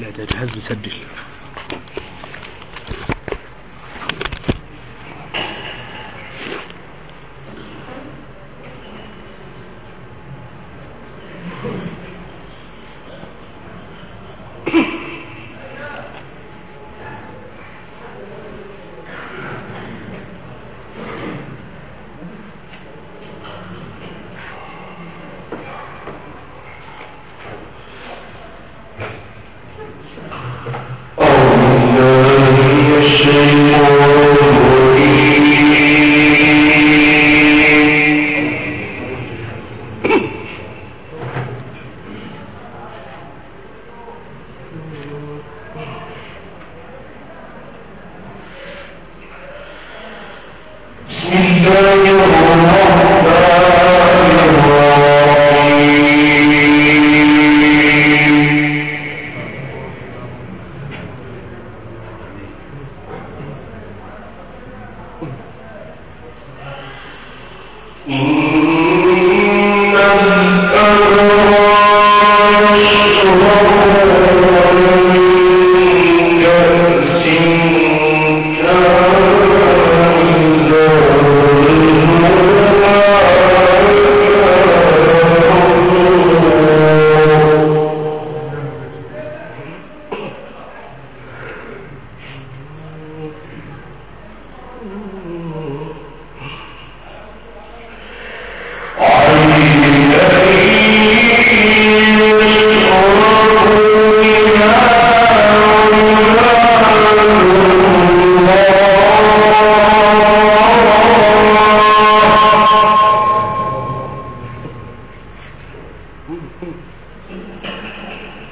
لا ده جهاز we speak.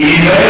إذا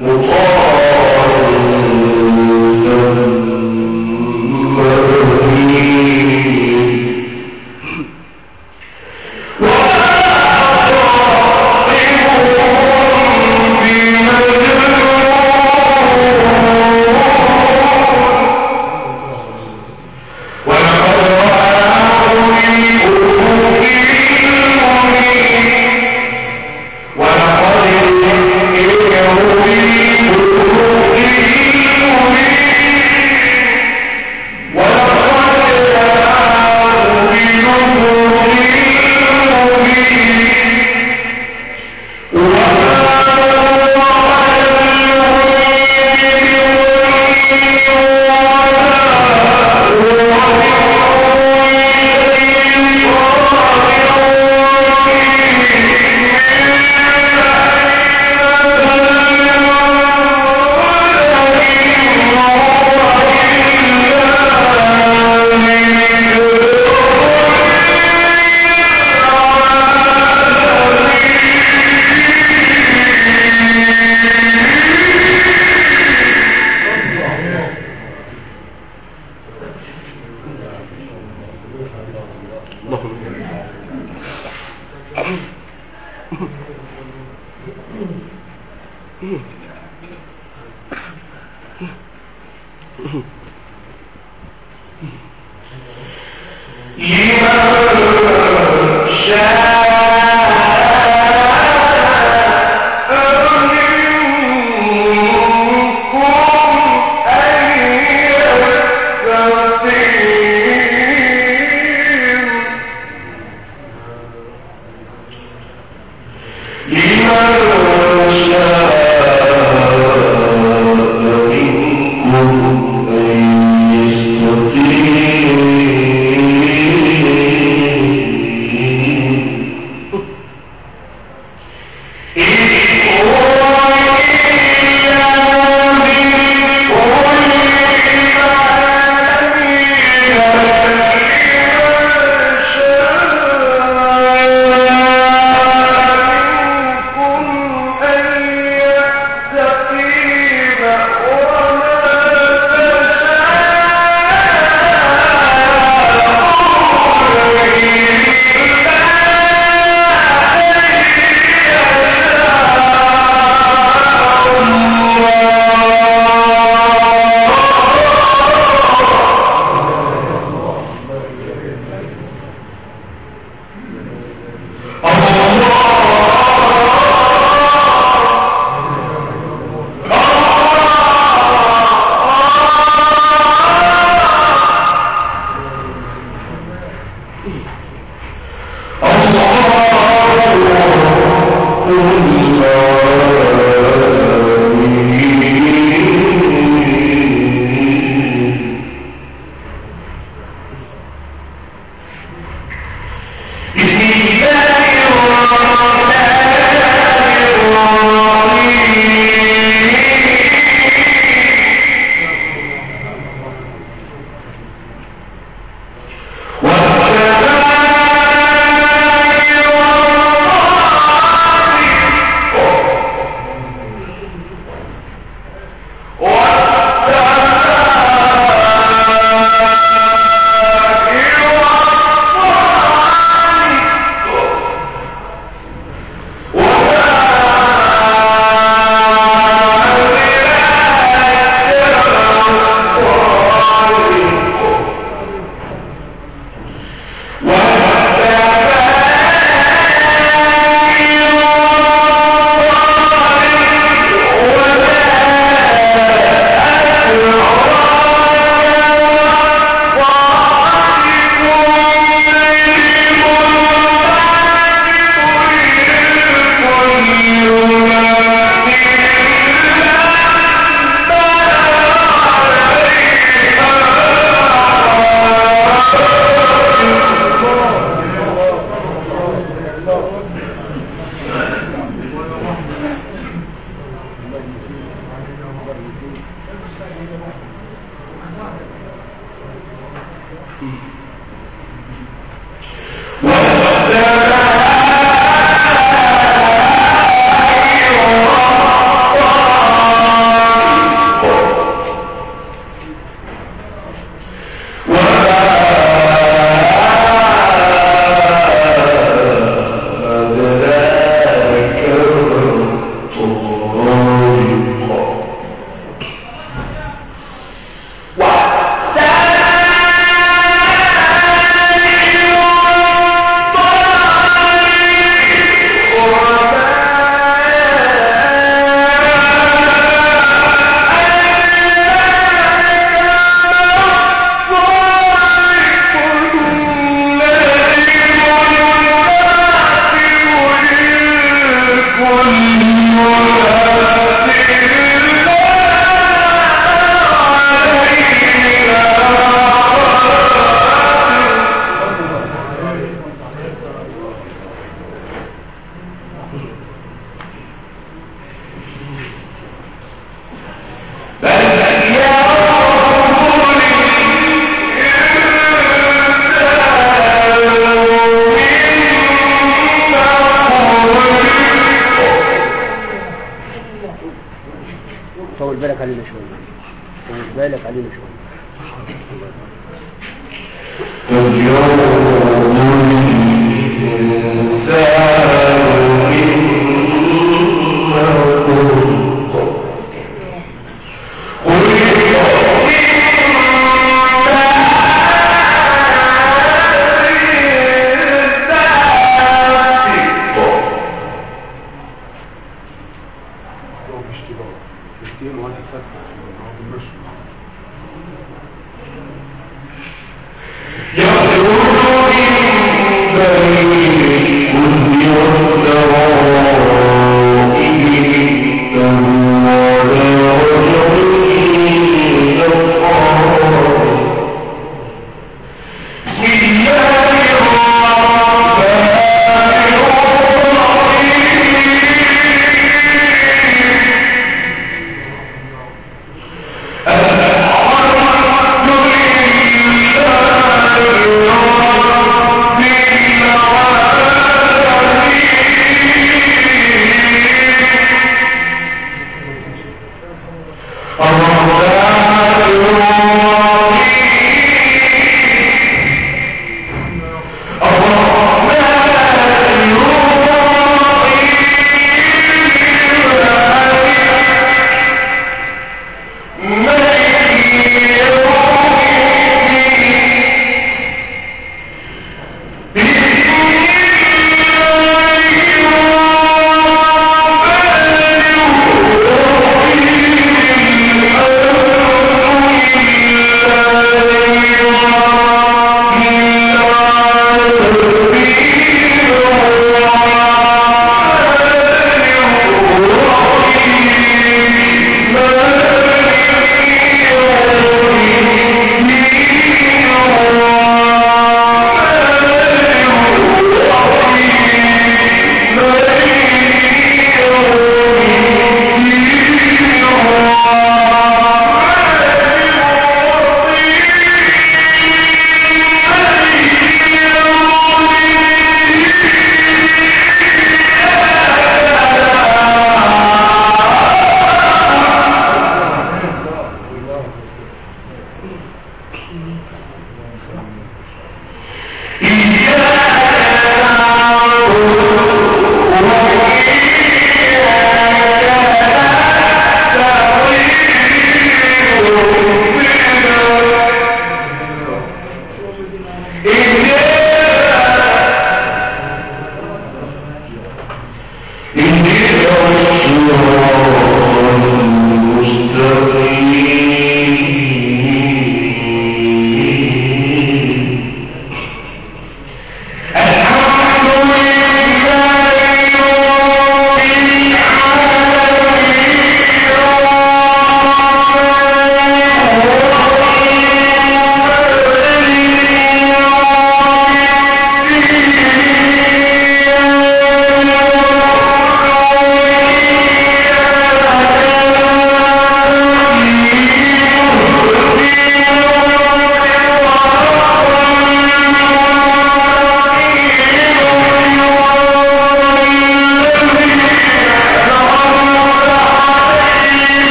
مطاع